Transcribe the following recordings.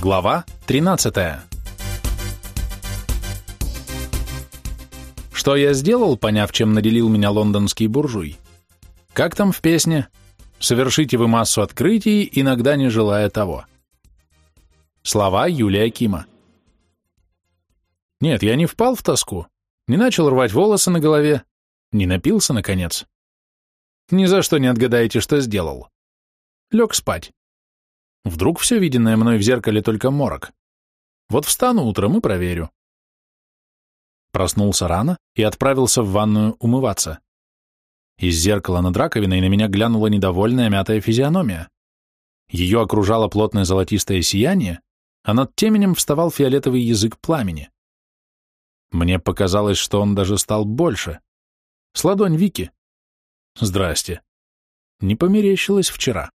Глава 13 Что я сделал, поняв, чем наделил меня лондонский буржуй? Как там в песне? Совершите вы массу открытий, иногда не желая того. Слова Юлия Кима. Нет, я не впал в тоску, не начал рвать волосы на голове, не напился, наконец. Ни за что не отгадаете, что сделал. Лег спать. Вдруг все виденное мной в зеркале только морок. Вот встану утром и проверю. Проснулся рано и отправился в ванную умываться. Из зеркала над раковиной на меня глянула недовольная мятая физиономия. Ее окружало плотное золотистое сияние, а над теменем вставал фиолетовый язык пламени. Мне показалось, что он даже стал больше. С ладонь Вики. Здрасте. Не померещилось вчера.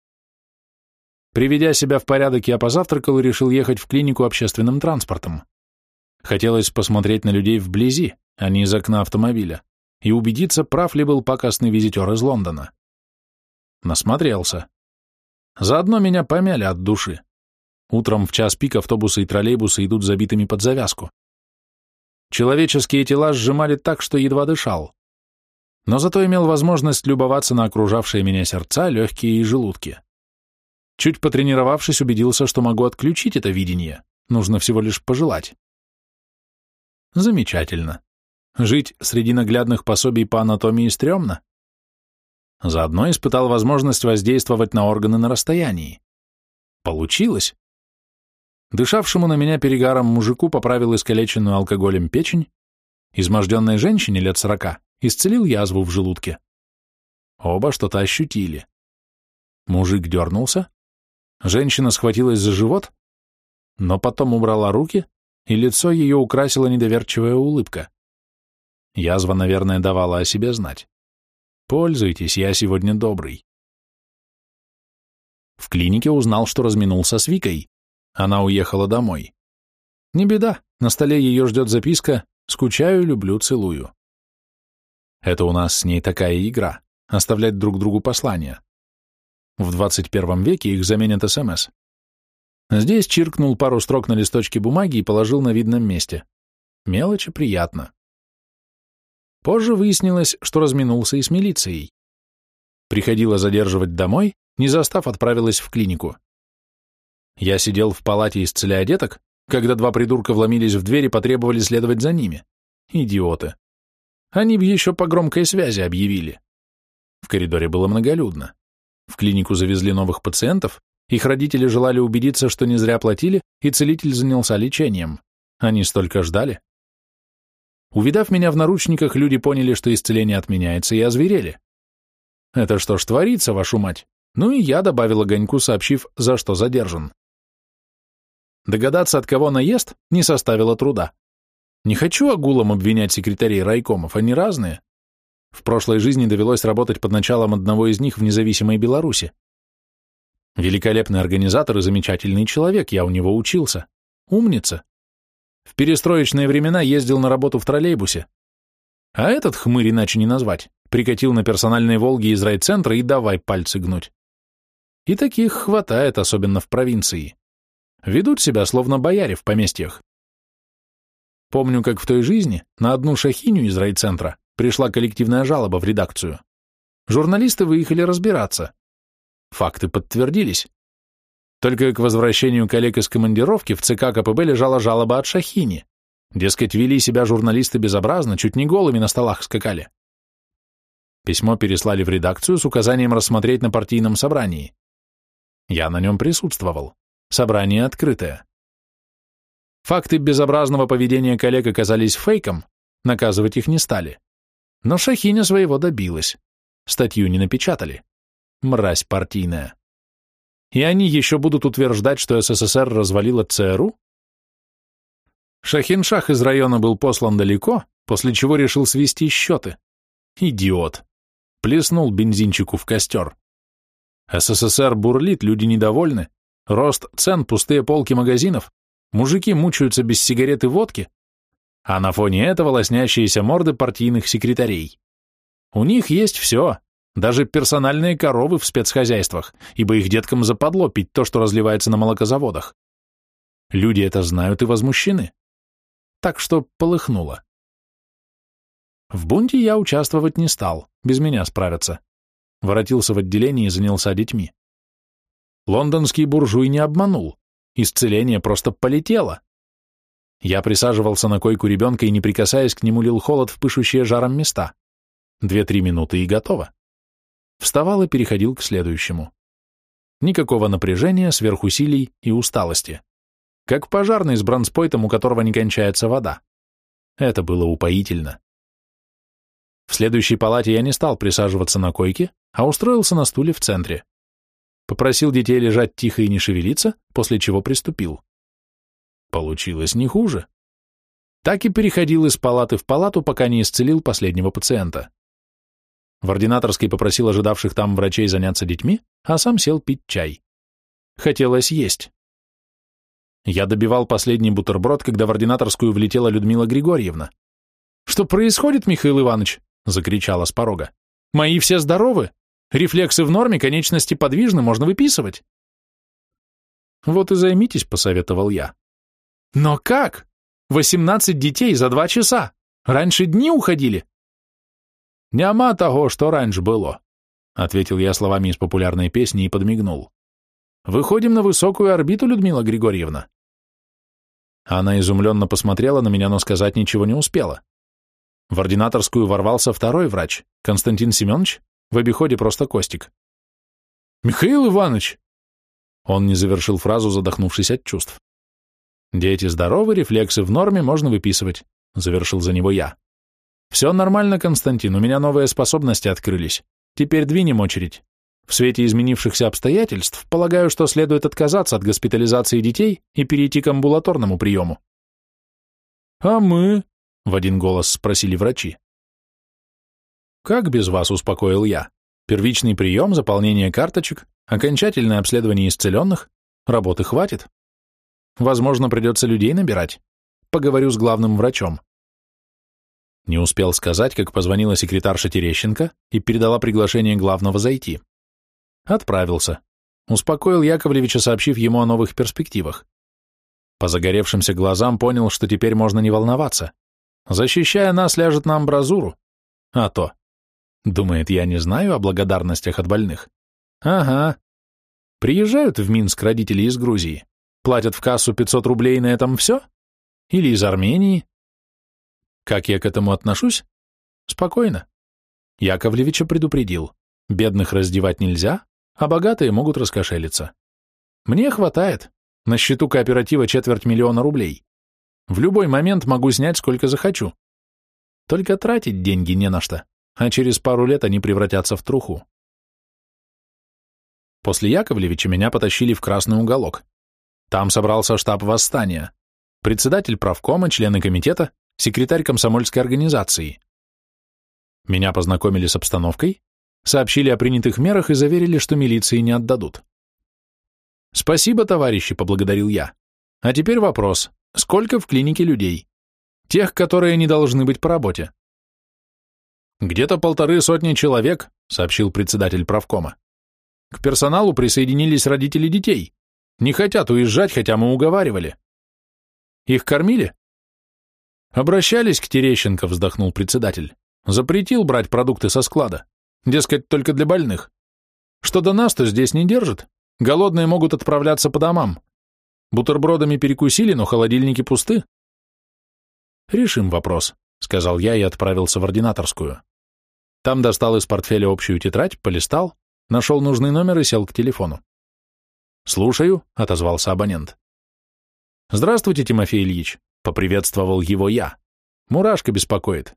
Приведя себя в порядок, я позавтракал и решил ехать в клинику общественным транспортом. Хотелось посмотреть на людей вблизи, а не из окна автомобиля, и убедиться, прав ли был покосный визитер из Лондона. Насмотрелся. Заодно меня помяли от души. Утром в час пик автобусы и троллейбусы идут забитыми под завязку. Человеческие тела сжимали так, что едва дышал. Но зато имел возможность любоваться на окружавшие меня сердца, легкие и желудки. Чуть потренировавшись, убедился, что могу отключить это видение. Нужно всего лишь пожелать. Замечательно. Жить среди наглядных пособий по анатомии стрёмно. Заодно испытал возможность воздействовать на органы на расстоянии. Получилось. Дышавшему на меня перегаром мужику поправил искалеченную алкоголем печень, изможденной женщине лет сорока исцелил язву в желудке. Оба что-то ощутили. Мужик дернулся, женщина схватилась за живот, но потом убрала руки, и лицо ее украсила недоверчивая улыбка. Язва, наверное, давала о себе знать. Пользуйтесь, я сегодня добрый. В клинике узнал, что разминулся с Викой. Она уехала домой. Не беда, на столе ее ждет записка «Скучаю, люблю, целую». Это у нас с ней такая игра — оставлять друг другу послания. В 21 веке их заменят СМС. Здесь чиркнул пару строк на листочке бумаги и положил на видном месте. Мелочи приятно. Позже выяснилось, что разминулся и с милицией. Приходила задерживать домой, не застав, отправилась в клинику. Я сидел в палате, исцеляя деток, когда два придурка вломились в дверь и потребовали следовать за ними. Идиоты. Они бы еще по громкой связи объявили. В коридоре было многолюдно. В клинику завезли новых пациентов, их родители желали убедиться, что не зря платили, и целитель занялся лечением. Они столько ждали. Увидав меня в наручниках, люди поняли, что исцеление отменяется, и озверели. Это что ж творится, вашу мать? Ну и я добавил огоньку, сообщив, за что задержан. Догадаться, от кого наезд, не составило труда. Не хочу агулом обвинять секретарей райкомов, они разные. В прошлой жизни довелось работать под началом одного из них в независимой Беларуси. Великолепный организатор и замечательный человек, я у него учился. Умница. В перестроечные времена ездил на работу в троллейбусе. А этот хмырь иначе не назвать, прикатил на персональной «Волге» из райцентра и давай пальцы гнуть. И таких хватает, особенно в провинции. Ведут себя, словно бояре в поместьях. Помню, как в той жизни на одну шахиню из райцентра пришла коллективная жалоба в редакцию. Журналисты выехали разбираться. Факты подтвердились. Только к возвращению коллег из командировки в ЦК КПБ лежала жалоба от Шахини. Дескать, вели себя журналисты безобразно, чуть не голыми на столах скакали. Письмо переслали в редакцию с указанием рассмотреть на партийном собрании. Я на нем присутствовал. Собрание открытое. Факты безобразного поведения коллег оказались фейком, наказывать их не стали. Но Шахиня своего добилась. Статью не напечатали. Мразь партийная. И они еще будут утверждать, что СССР развалила ЦРУ? Шахиншах из района был послан далеко, после чего решил свести счеты. Идиот. Плеснул бензинчику в костер. СССР бурлит, люди недовольны, Рост цен, пустые полки магазинов, мужики мучаются без сигарет и водки, а на фоне этого лоснящиеся морды партийных секретарей. У них есть все, даже персональные коровы в спецхозяйствах, ибо их деткам западло пить то, что разливается на молокозаводах. Люди это знают и возмущены. Так что полыхнуло. В бунте я участвовать не стал, без меня справятся. Воротился в отделение и занялся детьми. Лондонский буржуй не обманул. Исцеление просто полетело. Я присаживался на койку ребенка и, не прикасаясь к нему, лил холод в пышущие жаром места. Две-три минуты и готово. Вставал и переходил к следующему. Никакого напряжения, сверхусилий и усталости. Как пожарный с бронспойтом, у которого не кончается вода. Это было упоительно. В следующей палате я не стал присаживаться на койке, а устроился на стуле в центре. Попросил детей лежать тихо и не шевелиться, после чего приступил. Получилось не хуже. Так и переходил из палаты в палату, пока не исцелил последнего пациента. В ординаторской попросил ожидавших там врачей заняться детьми, а сам сел пить чай. Хотелось есть. Я добивал последний бутерброд, когда в ординаторскую влетела Людмила Григорьевна. «Что происходит, Михаил Иванович?» — закричала с порога. «Мои все здоровы. Рефлексы в норме, конечности подвижны, можно выписывать». «Вот и займитесь», — посоветовал я. «Но как? Восемнадцать детей за два часа. Раньше дни уходили». «Няма того, что раньше было», — ответил я словами из популярной песни и подмигнул. «Выходим на высокую орбиту, Людмила Григорьевна». Она изумленно посмотрела на меня, но сказать ничего не успела. В ординаторскую ворвался второй врач, Константин Семенович, в обиходе просто Костик. «Михаил Иванович!» Он не завершил фразу, задохнувшись от чувств. «Дети здоровы, рефлексы в норме, можно выписывать», — завершил за него я. «Все нормально, Константин, у меня новые способности открылись. Теперь двинем очередь. В свете изменившихся обстоятельств, полагаю, что следует отказаться от госпитализации детей и перейти к амбулаторному приему». «А мы?» — в один голос спросили врачи. «Как без вас?» — успокоил я. «Первичный прием, заполнение карточек, окончательное обследование исцеленных. Работы хватит. Возможно, придется людей набирать. Поговорю с главным врачом». Не успел сказать, как позвонила секретарша Терещенко и передала приглашение главного зайти. Отправился. Успокоил Яковлевича, сообщив ему о новых перспективах. По загоревшимся глазам понял, что теперь можно не волноваться. Защищая нас, ляжет на амбразуру. А то. Думает, я не знаю о благодарностях от больных. Ага. Приезжают в Минск родители из Грузии. Платят в кассу 500 рублей на этом все? Или из Армении? Как я к этому отношусь? Спокойно. Яковлевича предупредил. Бедных раздевать нельзя, а богатые могут раскошелиться. Мне хватает. На счету кооператива четверть миллиона рублей. В любой момент могу снять сколько захочу. Только тратить деньги не на что, а через пару лет они превратятся в труху. После Яковлевича меня потащили в красный уголок. Там собрался штаб восстания. Председатель правкома, члены комитета, секретарь комсомольской организации. Меня познакомили с обстановкой, сообщили о принятых мерах и заверили, что милиции не отдадут. «Спасибо, товарищи», — поблагодарил я. «А теперь вопрос. Сколько в клинике людей? Тех, которые не должны быть по работе?» «Где-то полторы сотни человек», — сообщил председатель правкома. «К персоналу присоединились родители детей. Не хотят уезжать, хотя мы уговаривали». «Их кормили?» «Обращались к Терещенко», — вздохнул председатель. «Запретил брать продукты со склада. Дескать, только для больных. Что до нас, то здесь не держат. Голодные могут отправляться по домам. Бутербродами перекусили, но холодильники пусты. Решим вопрос, сказал я и отправился в ординаторскую. Там достал из портфеля общую тетрадь, полистал, нашел нужный номер и сел к телефону. «Слушаю», — отозвался абонент. «Здравствуйте, Тимофей Ильич», — поприветствовал его я. «Мурашка беспокоит.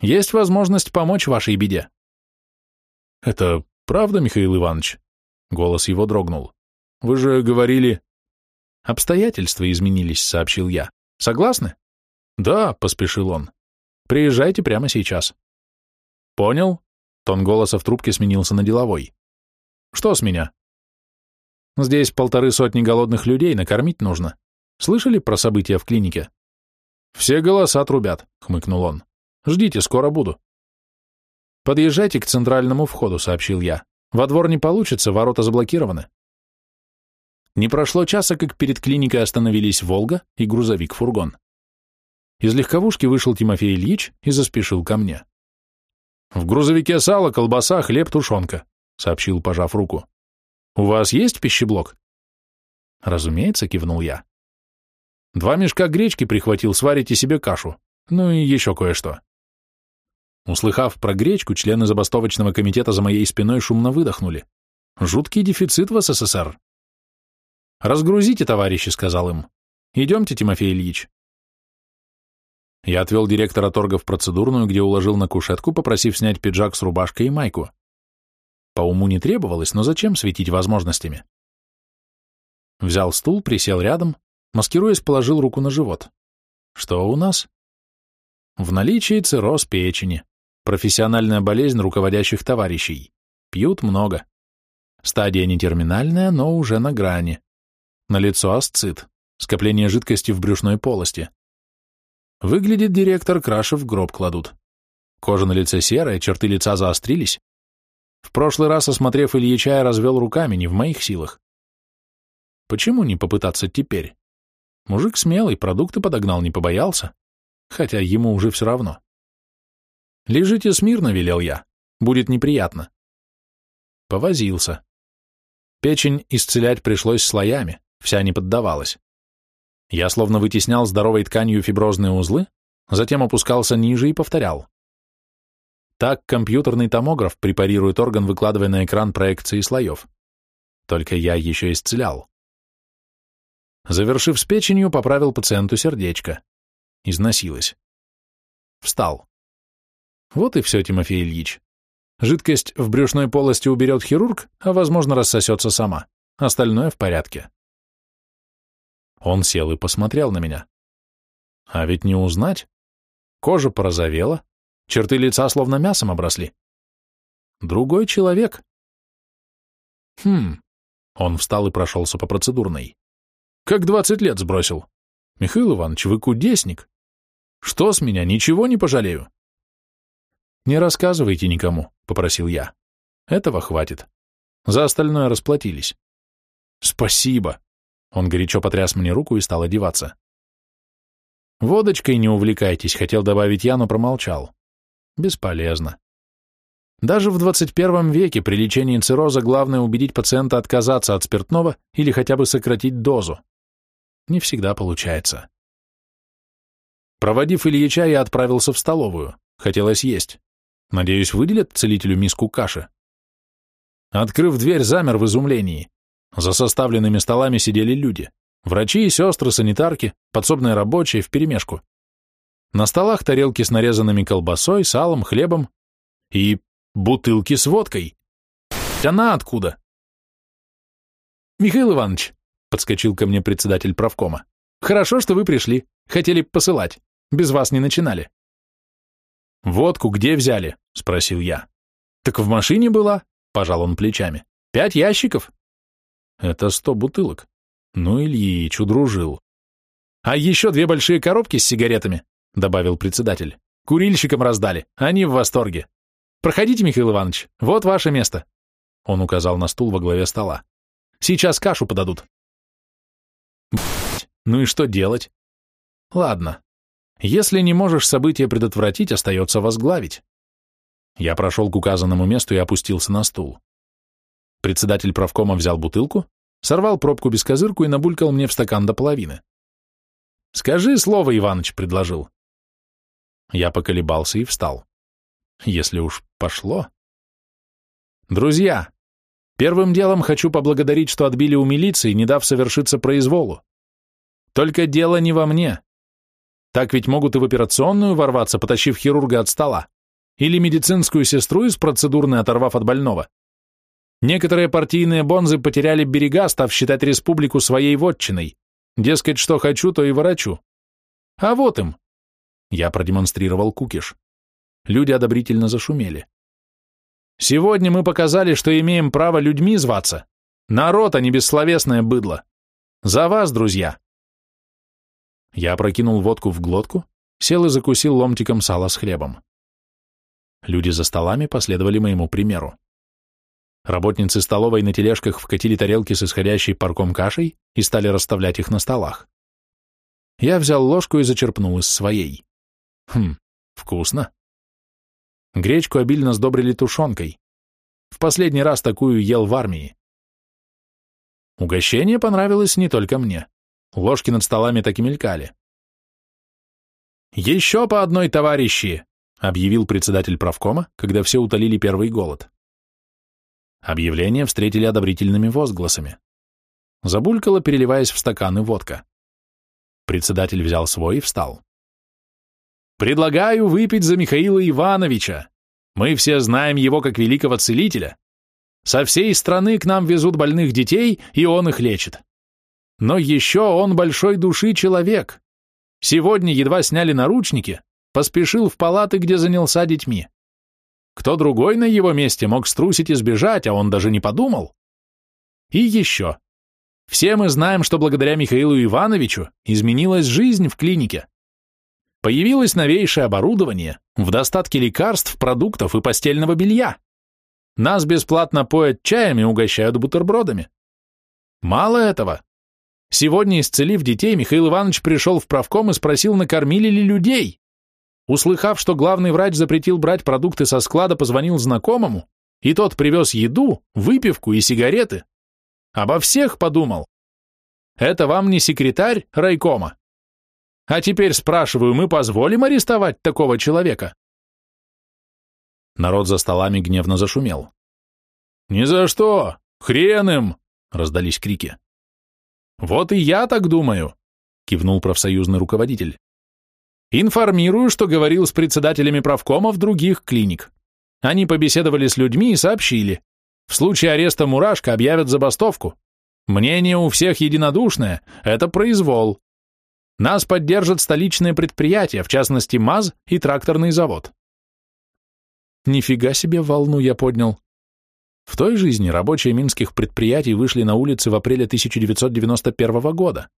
Есть возможность помочь вашей беде». «Это правда, Михаил Иванович?» Голос его дрогнул. «Вы же говорили...» «Обстоятельства изменились», — сообщил я. «Согласны?» «Да», — поспешил он. «Приезжайте прямо сейчас». «Понял?» Тон голоса в трубке сменился на деловой. «Что с меня?» «Здесь полторы сотни голодных людей, накормить нужно. Слышали про события в клинике?» «Все голоса трубят», — хмыкнул он. «Ждите, скоро буду». «Подъезжайте к центральному входу», — сообщил я. «Во двор не получится, ворота заблокированы». Не прошло часа, как перед клиникой остановились «Волга» и грузовик-фургон. Из легковушки вышел Тимофей Ильич и заспешил ко мне. «В грузовике сало, колбаса, хлеб, тушенка», — сообщил, пожав руку. «У вас есть пищеблок?» «Разумеется», — кивнул я. «Два мешка гречки прихватил, сварите себе кашу. Ну и еще кое-что». Услыхав про гречку, члены забастовочного комитета за моей спиной шумно выдохнули. Жуткий дефицит в СССР. «Разгрузите, товарищи», — сказал им. «Идемте, Тимофей Ильич». Я отвел директора торга в процедурную, где уложил на кушетку, попросив снять пиджак с рубашкой и майку. По уму не требовалось, но зачем светить возможностями? Взял стул, присел рядом, маскируясь, положил руку на живот. Что у нас? В наличии цирроз печени, профессиональная болезнь руководящих товарищей. Пьют много. Стадия не терминальная, но уже на грани. Налицо асцит, скопление жидкости в брюшной полости. Выглядит директор, краши в гроб кладут. Кожа на лице серая, черты лица заострились. В прошлый раз, осмотрев Ильича, я развел руками, не в моих силах. Почему не попытаться теперь? Мужик смелый, продукты подогнал, не побоялся. Хотя ему уже все равно. «Лежите смирно», — велел я. «Будет неприятно». Повозился. Печень исцелять пришлось слоями, вся не поддавалась. Я словно вытеснял здоровой тканью фиброзные узлы, затем опускался ниже и повторял. Так компьютерный томограф препарирует орган, выкладывая на экран проекции слоев. Только я еще исцелял. Завершив с печенью, поправил пациенту сердечко. Износилось. Встал. Вот и все, Тимофей Ильич. Жидкость в брюшной полости уберет хирург, а, возможно, рассосется сама. Остальное в порядке. Он сел и посмотрел на меня. А ведь не узнать. Кожа порозовела, черты лица словно мясом обросли. Другой человек. Хм. Он встал и прошелся по процедурной. Как двадцать лет сбросил. Михаил Иванович, вы кудесник. Что с меня, ничего не пожалею? Не рассказывайте никому, попросил я. Этого хватит. За остальное расплатились. Спасибо. Он горячо потряс мне руку и стал одеваться. «Водочкой не увлекайтесь», — хотел добавить я, но промолчал. Бесполезно. Даже в 21 веке при лечении цирроза главное убедить пациента отказаться от спиртного или хотя бы сократить дозу. Не всегда получается. Проводив Ильича, я отправился в столовую. Хотелось есть. Надеюсь, выделят целителю миску каши. Открыв дверь, замер в изумлении. За составленными столами сидели люди. Врачи, сестры, санитарки, подсобные рабочие, вперемешку. На столах тарелки с нарезанными колбасой, салом, хлебом и бутылки с водкой. Она откуда? Михаил Иванович, подскочил ко мне председатель правкома. Хорошо, что вы пришли. Хотели посылать. Без вас не начинали. Водку где взяли? Спросил я. Так в машине была, пожал он плечами. Пять ящиков. Это сто бутылок. Ну, Ильич удружил. А еще две большие коробки с сигаретами, добавил председатель. Курильщикам раздали, они в восторге. Проходите, Михаил Иванович, вот ваше место. Он указал на стул во главе стола. Сейчас кашу подадут. Ну и что делать? Ладно. Если не можешь события предотвратить, остается возглавить. Я прошел к указанному месту и опустился на стул. Председатель правкома взял бутылку, сорвал пробку без козырку и набулькал мне в стакан до половины. «Скажи слово, Иваныч», — предложил. Я поколебался и встал. Если уж пошло. Друзья, первым делом хочу поблагодарить, что отбили у милиции, не дав совершиться произволу. Только дело не во мне. Так ведь могут и в операционную ворваться, потащив хирурга от стола, или медицинскую сестру из процедурной оторвав от больного. Некоторые партийные бонзы потеряли берега, став считать республику своей вотчиной. Дескать, что хочу, то и ворочу. А вот им. Я продемонстрировал кукиш. Люди одобрительно зашумели. Сегодня мы показали, что имеем право людьми зваться. Народ, а не бессловесное быдло. За вас, друзья. Я прокинул водку в глотку, сел и закусил ломтиком сала с хлебом. Люди за столами последовали моему примеру. Работницы столовой на тележках вкатили тарелки с исходящей парком кашей и стали расставлять их на столах. Я взял ложку и зачерпнул из своей. Хм, вкусно. Гречку обильно сдобрили тушенкой. В последний раз такую ел в армии. Угощение понравилось не только мне. Ложки над столами так и мелькали. «Еще по одной, товарищи!» — объявил председатель правкома, когда все утолили первый голод. Объявление встретили одобрительными возгласами. Забулькала, переливаясь в стаканы водка. Председатель взял свой и встал. «Предлагаю выпить за Михаила Ивановича. Мы все знаем его как великого целителя. Со всей страны к нам везут больных детей, и он их лечит. Но еще он большой души человек. Сегодня едва сняли наручники, поспешил в палаты, где занялся детьми. Кто другой на его месте мог струсить и сбежать, а он даже не подумал. И еще. Все мы знаем, что благодаря Михаилу Ивановичу изменилась жизнь в клинике. Появилось новейшее оборудование, в достатке лекарств, продуктов и постельного белья. Нас бесплатно поят чаями и угощают бутербродами. Мало этого. Сегодня, исцелив детей, Михаил Иванович пришел в правком и спросил, накормили ли людей. Услыхав, что главный врач запретил брать продукты со склада, позвонил знакомому, и тот привез еду, выпивку и сигареты. Обо всех подумал. Это вам не секретарь райкома? А теперь спрашиваю, мы позволим арестовать такого человека? Народ за столами гневно зашумел. «Ни за что! Хрен им!» — раздались крики. «Вот и я так думаю», — кивнул профсоюзный руководитель. Информирую, что говорил с председателями правкомов других клиник. Они побеседовали с людьми и сообщили. В случае ареста Мурашка объявят забастовку. Мнение у всех единодушное – это произвол. Нас поддержат столичные предприятия, в частности МАЗ и тракторный завод. Нифига себе волну я поднял. В той жизни рабочие минских предприятий вышли на улицы в апреле 1991 года.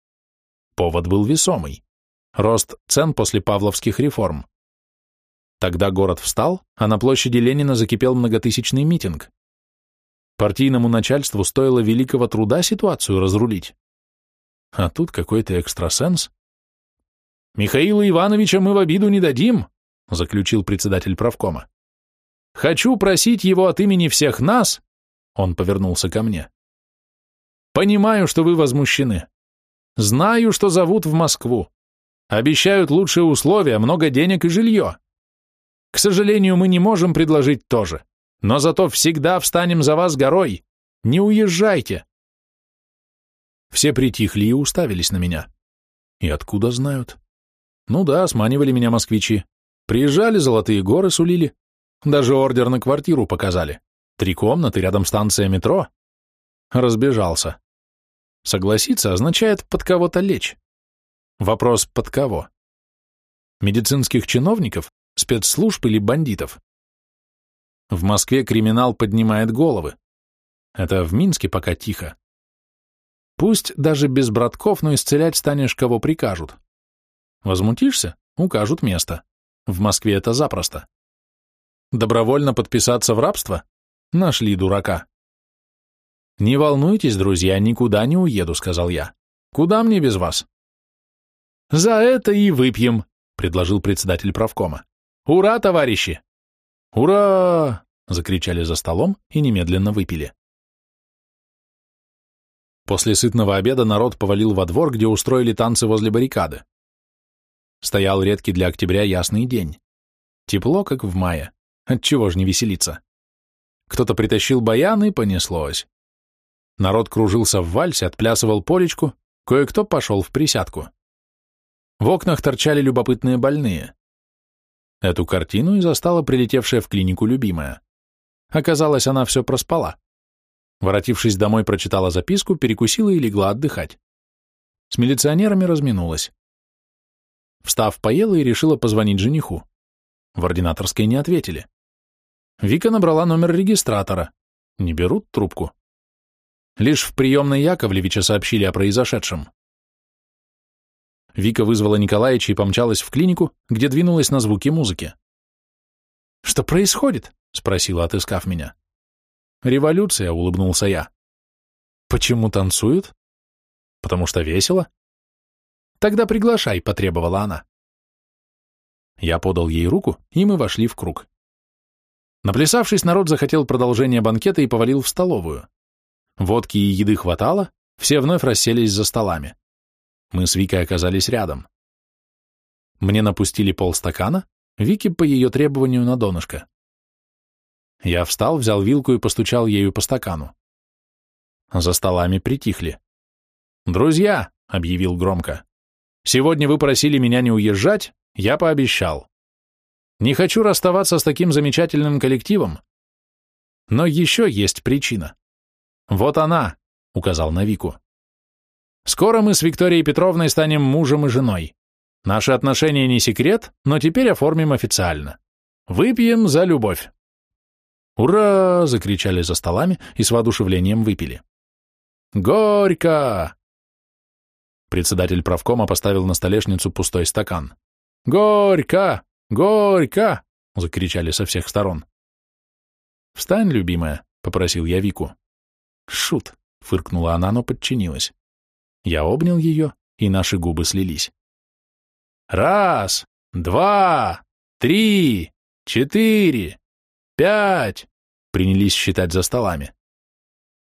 Повод был весомый. Рост цен после павловских реформ. Тогда город встал, а на площади Ленина закипел многотысячный митинг. Партийному начальству стоило великого труда ситуацию разрулить. А тут какой-то экстрасенс. «Михаила Ивановича мы в обиду не дадим», — заключил председатель правкома. «Хочу просить его от имени всех нас», — он повернулся ко мне. «Понимаю, что вы возмущены. Знаю, что зовут в Москву. Обещают лучшие условия, много денег и жилье. К сожалению, мы не можем предложить то же, но зато всегда встанем за вас горой. Не уезжайте. Все притихли и уставились на меня. И откуда знают? Ну да, сманивали меня москвичи. Приезжали, золотые горы сулили. Даже ордер на квартиру показали. Три комнаты, рядом станция метро. Разбежался. Согласиться означает под кого-то лечь. Вопрос под кого? Медицинских чиновников, спецслужб или бандитов? В Москве криминал поднимает головы. Это в Минске пока тихо. Пусть даже без братков, но исцелять станешь, кого прикажут. Возмутишься? Укажут место. В Москве это запросто. Добровольно подписаться в рабство? Нашли дурака. «Не волнуйтесь, друзья, никуда не уеду», — сказал я. «Куда мне без вас?» «За это и выпьем», — предложил председатель правкома. «Ура, товарищи!» «Ура!» — закричали за столом и немедленно выпили. После сытного обеда народ повалил во двор, где устроили танцы возле баррикады. Стоял редкий для октября ясный день. Тепло, как в мае. Отчего ж не веселиться? Кто-то притащил баян и понеслось. Народ кружился в вальсе, отплясывал полечку, кое-кто пошел в присядку. В окнах торчали любопытные больные. Эту картину и застала прилетевшая в клинику любимая. Оказалось, она все проспала. Воротившись домой, прочитала записку, перекусила и легла отдыхать. С милиционерами разминулась. Встав, поела и решила позвонить жениху. В ординаторской не ответили. Вика набрала номер регистратора. Не берут трубку. Лишь в приемной Яковлевича сообщили о произошедшем. Вика вызвала Николаевича и помчалась в клинику, где двинулась на звуки музыки. «Что происходит?» — спросила, отыскав меня. Революция, улыбнулся я. Почему танцуют? Потому что весело. Тогда приглашай, потребовала она. Я подал ей руку, и мы вошли в круг. Наплясавшись, народ захотел продолжения банкета и повалил в столовую. Водки и еды хватало, все вновь расселись за столами. Мы с Викой оказались рядом. Мне напустили полстакана, Вики по ее требованию на донышко. Я встал, взял вилку и постучал ею по стакану. За столами притихли. «Друзья», — объявил громко, — «сегодня вы просили меня не уезжать, я пообещал. Не хочу расставаться с таким замечательным коллективом. Но еще есть причина. Вот она, — указал на Вику. Скоро мы с Викторией Петровной станем мужем и женой. Наши отношения не секрет, но теперь оформим официально. Выпьем за любовь. «Ура!» — закричали за столами и с воодушевлением выпили. «Горько!» Председатель правкома поставил на столешницу пустой стакан. «Горько! Горько!» — закричали со всех сторон. «Встань, любимая», — попросил я Вику. «Шут», — фыркнула она, но подчинилась. Я обнял ее, и наши губы слились. «Раз, два, три, четыре, пять!» — принялись считать за столами.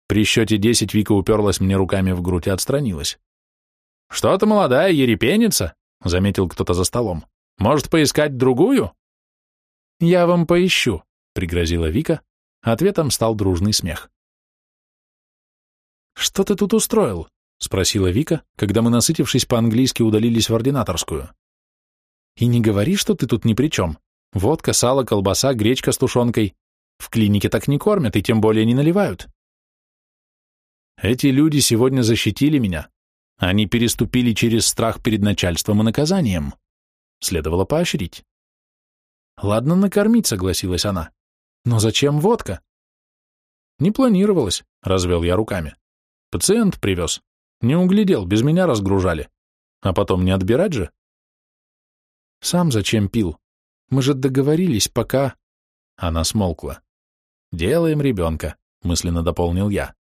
При счете десять Вика уперлась мне руками в грудь и отстранилась. «Что ты, молодая, ерепенница?» — заметил кто-то за столом. «Может, поискать другую?» «Я вам поищу», — пригрозила Вика. Ответом стал дружный смех. «Что ты тут устроил?» — спросила Вика, когда мы, насытившись по-английски, удалились в ординаторскую. «И не говори, что ты тут ни при чем. Водка, сало, колбаса, гречка с тушенкой. В клинике так не кормят и тем более не наливают». Эти люди сегодня защитили меня. Они переступили через страх перед начальством и наказанием. Следовало поощрить. Ладно, накормить, согласилась она. Но зачем водка? Не планировалось, развел я руками. Пациент привез. Не углядел, без меня разгружали. А потом не отбирать же. Сам зачем пил? Мы же договорились, пока... Она смолкла. Делаем ребенка, мысленно дополнил я.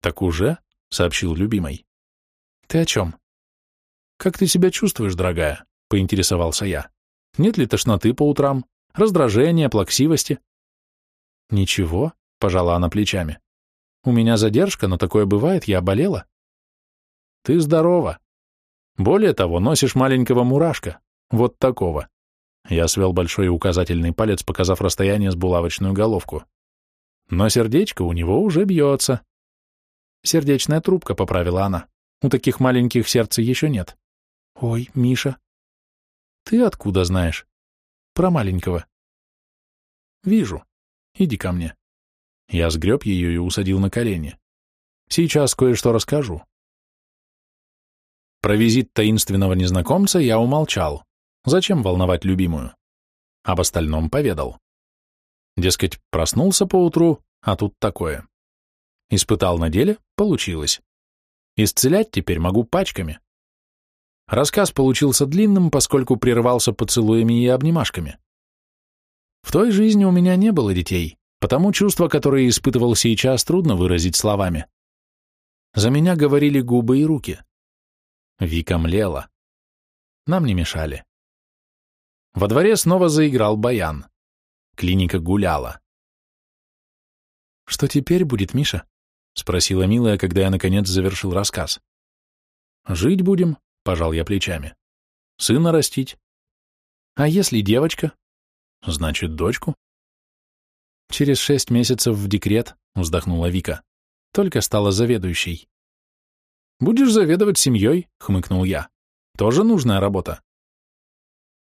Так уже? Сообщил любимой. Ты о чем? Как ты себя чувствуешь, дорогая? Поинтересовался я. Нет ли тошноты по утрам, раздражения, плаксивости? Ничего, пожала она плечами. У меня задержка, но такое бывает, я болела. Ты здорова. Более того, носишь маленького мурашка, вот такого. Я свел большой и указательный палец, показав расстояние с булавочную головку. Но сердечко у него уже бьется. Сердечная трубка, поправила она. У таких маленьких сердца еще нет. Ой, Миша, ты откуда знаешь? Про маленького. Вижу. Иди ко мне. Я сгреб ее и усадил на колени. Сейчас кое-что расскажу. Про визит таинственного незнакомца я умолчал. Зачем волновать любимую? Об остальном поведал. Дескать, проснулся поутру, а тут такое. Испытал на деле, получилось. Исцелять теперь могу пачками. Рассказ получился длинным, поскольку прерывался поцелуями и обнимашками. В той жизни у меня не было детей, потому чувства, которые испытывал сейчас, трудно выразить словами. За меня говорили губы и руки. Вика млела. Нам не мешали. Во дворе снова заиграл баян. Клиника гуляла. «Что теперь будет, Миша?» — спросила милая, когда я, наконец, завершил рассказ. «Жить будем, Пожал я плечами. Сына растить. А если девочка? Значит, дочку. Через шесть месяцев в декрет, вздохнула Вика. Только стала заведующей. Будешь заведовать семьей, хмыкнул я. Тоже нужная работа.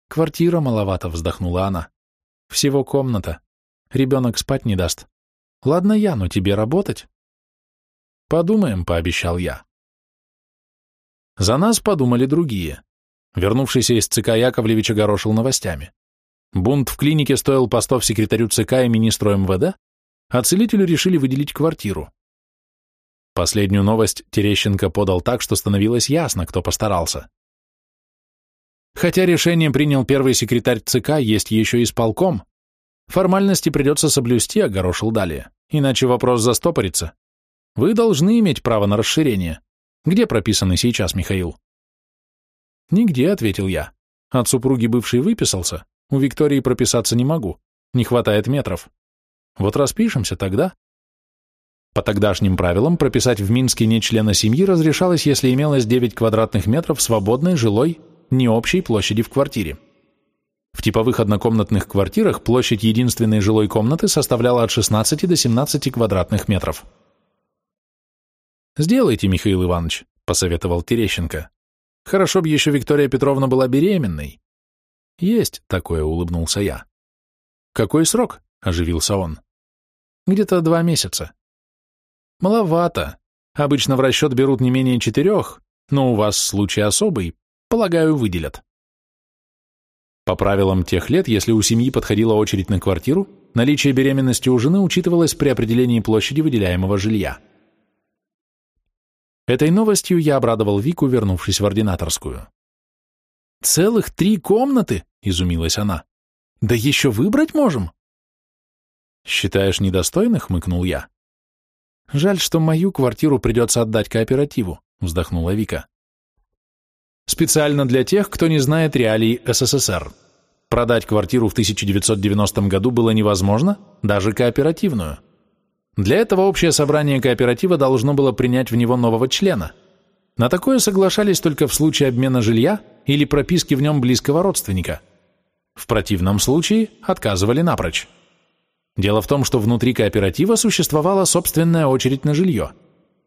Квартира маловато, вздохнула она. Всего комната. Ребенок спать не даст. Ладно я, но тебе работать. Подумаем, пообещал я. За нас подумали другие. Вернувшийся из ЦК Яковлевич огорошил новостями. Бунт в клинике стоил постов секретарю ЦК и министру МВД, а целителю решили выделить квартиру. Последнюю новость Терещенко подал так, что становилось ясно, кто постарался. Хотя решение принял первый секретарь ЦК, есть еще и исполком. Формальности придется соблюсти, огорошил далее, иначе вопрос застопорится. Вы должны иметь право на расширение. Где прописаны сейчас, Михаил? Нигде, ответил я. От супруги бывший выписался, у Виктории прописаться не могу, не хватает метров. Вот распишемся тогда. По тогдашним правилам прописать в Минске не члена семьи разрешалось, если имелось 9 квадратных метров свободной жилой, не общей площади в квартире. В типовых однокомнатных квартирах площадь единственной жилой комнаты составляла от 16 до 17 квадратных метров. «Сделайте, Михаил Иванович», — посоветовал Терещенко. «Хорошо бы еще Виктория Петровна была беременной». «Есть такое», — улыбнулся я. «Какой срок?» — оживился он. «Где-то два месяца». «Маловато. Обычно в расчет берут не менее четырех, но у вас случай особый, полагаю, выделят». По правилам тех лет, если у семьи подходила очередь на квартиру, наличие беременности у жены учитывалось при определении площади выделяемого жилья. Этой новостью я обрадовал Вику, вернувшись в ординаторскую. «Целых три комнаты?» — изумилась она. «Да еще выбрать можем?» «Считаешь недостойных?» — хмыкнул я. «Жаль, что мою квартиру придется отдать кооперативу», — вздохнула Вика. Специально для тех, кто не знает реалий СССР. Продать квартиру в 1990 году было невозможно, даже кооперативную. Для этого общее собрание кооператива должно было принять в него нового члена. На такое соглашались только в случае обмена жилья или прописки в нем близкого родственника. В противном случае отказывали напрочь. Дело в том, что внутри кооператива существовала собственная очередь на жилье.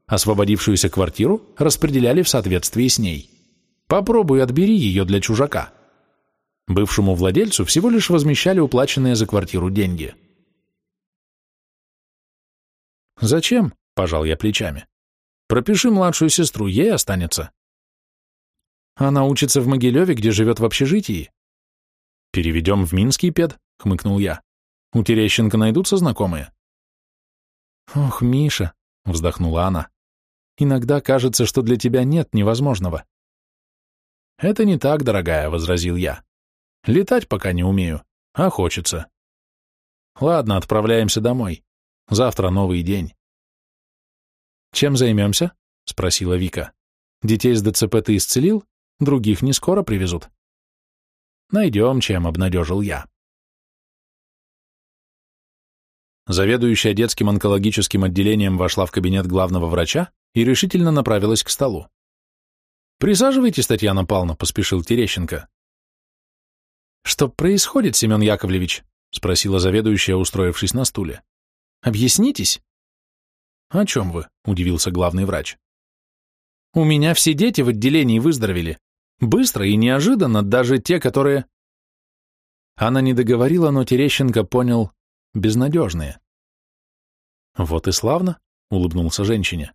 Освободившуюся квартиру распределяли в соответствии с ней. Попробуй отбери ее для чужака. Бывшему владельцу всего лишь возмещали уплаченные за квартиру деньги. «Зачем?» – пожал я плечами. «Пропиши младшую сестру, ей останется». «Она учится в Могилеве, где живет в общежитии». «Переведем в Минский пед», — хмыкнул я. «У Терещенко найдутся знакомые?» «Ох, Миша», — вздохнула она, — «иногда кажется, что для тебя нет невозможного. «Это не так, дорогая», — возразил я. «Летать пока не умею, а хочется». «Ладно, отправляемся домой. Завтра новый день». «Чем займемся?» — спросила Вика. «Детей с ДЦП ты исцелил? Других не скоро привезут». «Найдем, чем», — обнадежил я. Заведующая детским онкологическим отделением вошла в кабинет главного врача и решительно направилась к столу. «Присаживайтесь, Татьяна Павловна», — поспешил Терещенко. «Что происходит, Семен Яковлевич?» — спросила заведующая, устроившись на стуле. «Объяснитесь?» «О чем вы?» — удивился главный врач. «У меня все дети в отделении выздоровели. Быстро и неожиданно, даже те, которые...» Она не договорила, но Терещенко понял — безнадежные. «Вот и славно», — улыбнулся женщине.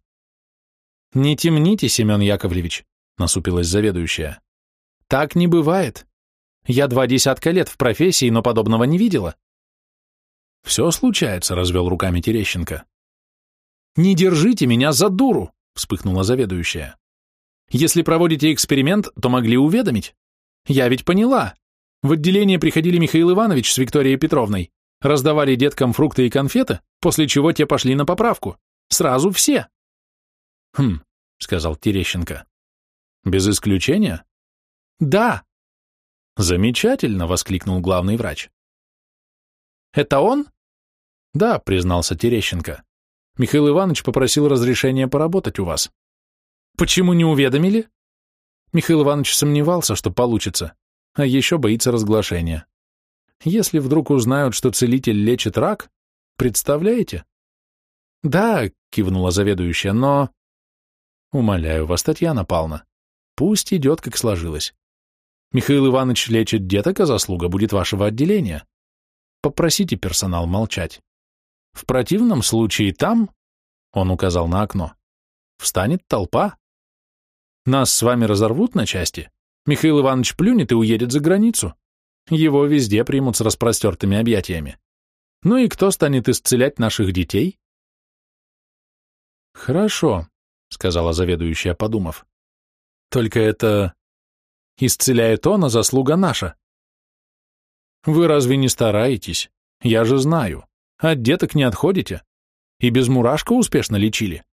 «Не темните, Семен Яковлевич насупилась заведующая. Так не бывает. Я два десятка лет в профессии, но подобного не видела. Все случается, развел руками Терещенко. Не держите меня за дуру, вспыхнула заведующая. Если проводите эксперимент, то могли уведомить. Я ведь поняла. В отделение приходили Михаил Иванович с Викторией Петровной, раздавали деткам фрукты и конфеты, после чего те пошли на поправку. Сразу все. Хм, сказал Терещенко. Без исключения? Да. Замечательно, воскликнул главный врач. Это он? Да, признался Терещенко. Михаил Иванович попросил разрешения поработать у вас. Почему не уведомили? Михаил Иванович сомневался, что получится, а еще боится разглашения. Если вдруг узнают, что целитель лечит рак, представляете? Да, кивнула заведующая, но... Умоляю вас, Татьяна Павловна, Пусть идет, как сложилось. Михаил Иванович лечит деток, а заслуга будет вашего отделения. Попросите персонал молчать. В противном случае там, он указал на окно, встанет толпа. Нас с вами разорвут на части. Михаил Иванович плюнет и уедет за границу. Его везде примут с распростертыми объятиями. Ну и кто станет исцелять наших детей? Хорошо, сказала заведующая, подумав. Только это... Исцеляет он, а заслуга наша. Вы разве не стараетесь? Я же знаю. От деток не отходите. И без мурашка успешно лечили.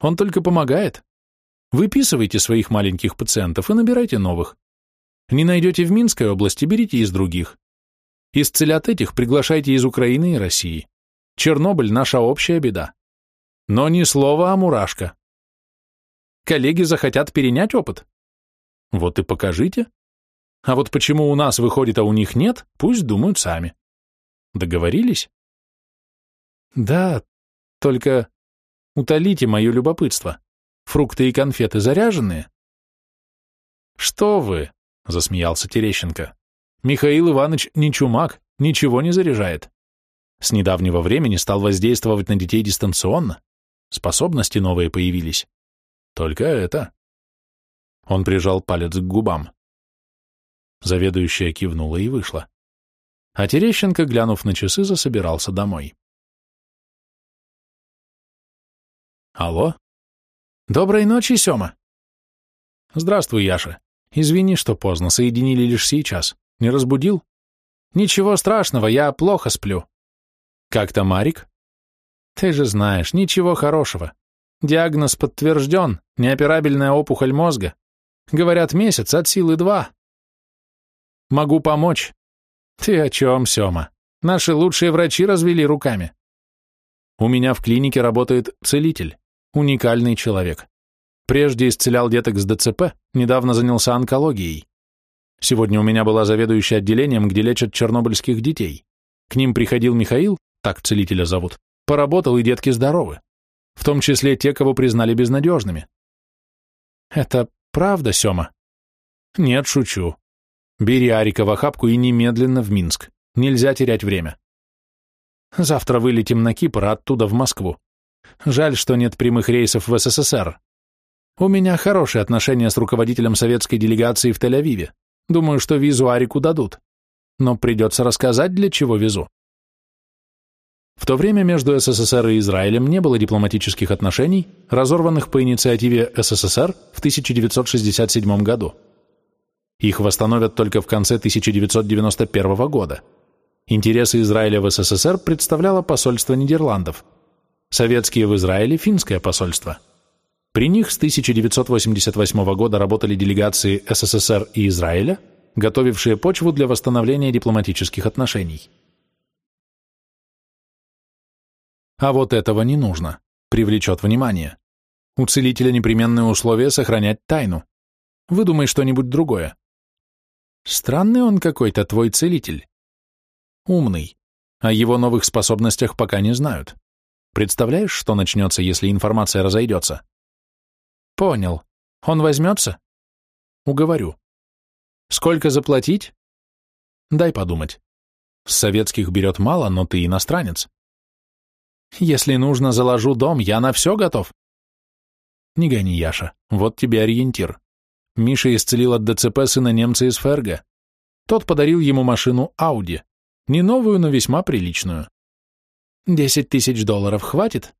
Он только помогает. Выписывайте своих маленьких пациентов и набирайте новых. Не найдете в Минской области, берите из других. Исцелят этих приглашайте из Украины и России. Чернобыль – наша общая беда. Но ни слова о мурашка. Коллеги захотят перенять опыт. Вот и покажите. А вот почему у нас выходит, а у них нет, пусть думают сами. Договорились? Да, только утолите мое любопытство. Фрукты и конфеты заряженные? Что вы, засмеялся Терещенко. Михаил Иванович не чумак, ничего не заряжает. С недавнего времени стал воздействовать на детей дистанционно. Способности новые появились. Только это. Он прижал палец к губам. Заведующая кивнула и вышла. А Терещенко, глянув на часы, засобирался домой. Алло? Доброй ночи, Сёма. Здравствуй, Яша. Извини, что поздно, соединили лишь сейчас. Не разбудил? Ничего страшного, я плохо сплю. Как то Марик? Ты же знаешь, ничего хорошего. Диагноз подтвержден, неоперабельная опухоль мозга. Говорят, месяц, от силы два. Могу помочь. Ты о чем, Сема? Наши лучшие врачи развели руками. У меня в клинике работает целитель, уникальный человек. Прежде исцелял деток с ДЦП, недавно занялся онкологией. Сегодня у меня была заведующая отделением, где лечат чернобыльских детей. К ним приходил Михаил, так целителя зовут, поработал, и детки здоровы в том числе те, кого признали безнадежными. Это правда, Сёма? Нет, шучу. Бери Арика в охапку и немедленно в Минск. Нельзя терять время. Завтра вылетим на Кипр, а оттуда в Москву. Жаль, что нет прямых рейсов в СССР. У меня хорошие отношения с руководителем советской делегации в Тель-Авиве. Думаю, что визу Арику дадут. Но придется рассказать, для чего везу. В то время между СССР и Израилем не было дипломатических отношений, разорванных по инициативе СССР в 1967 году. Их восстановят только в конце 1991 года. Интересы Израиля в СССР представляло посольство Нидерландов, советские в Израиле – финское посольство. При них с 1988 года работали делегации СССР и Израиля, готовившие почву для восстановления дипломатических отношений. А вот этого не нужно. Привлечет внимание. У целителя непременное условие сохранять тайну. Выдумай что-нибудь другое. Странный он какой-то, твой целитель. Умный. О его новых способностях пока не знают. Представляешь, что начнется, если информация разойдется? Понял. Он возьмется? Уговорю. Сколько заплатить? Дай подумать. С советских берет мало, но ты иностранец. Если нужно, заложу дом, я на все готов. Не гони, Яша, вот тебе ориентир. Миша исцелил от ДЦП сына немца из ФРГ. Тот подарил ему машину Ауди. Не новую, но весьма приличную. Десять тысяч долларов хватит?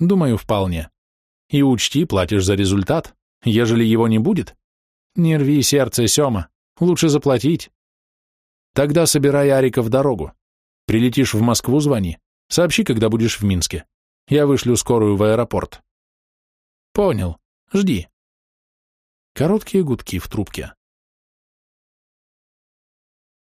Думаю, вполне. И учти, платишь за результат. Ежели его не будет, не рви сердце, Сема. Лучше заплатить. Тогда собирай Арика в дорогу. Прилетишь в Москву, звони. Сообщи, когда будешь в Минске. Я вышлю скорую в аэропорт. Понял. Жди. Короткие гудки в трубке.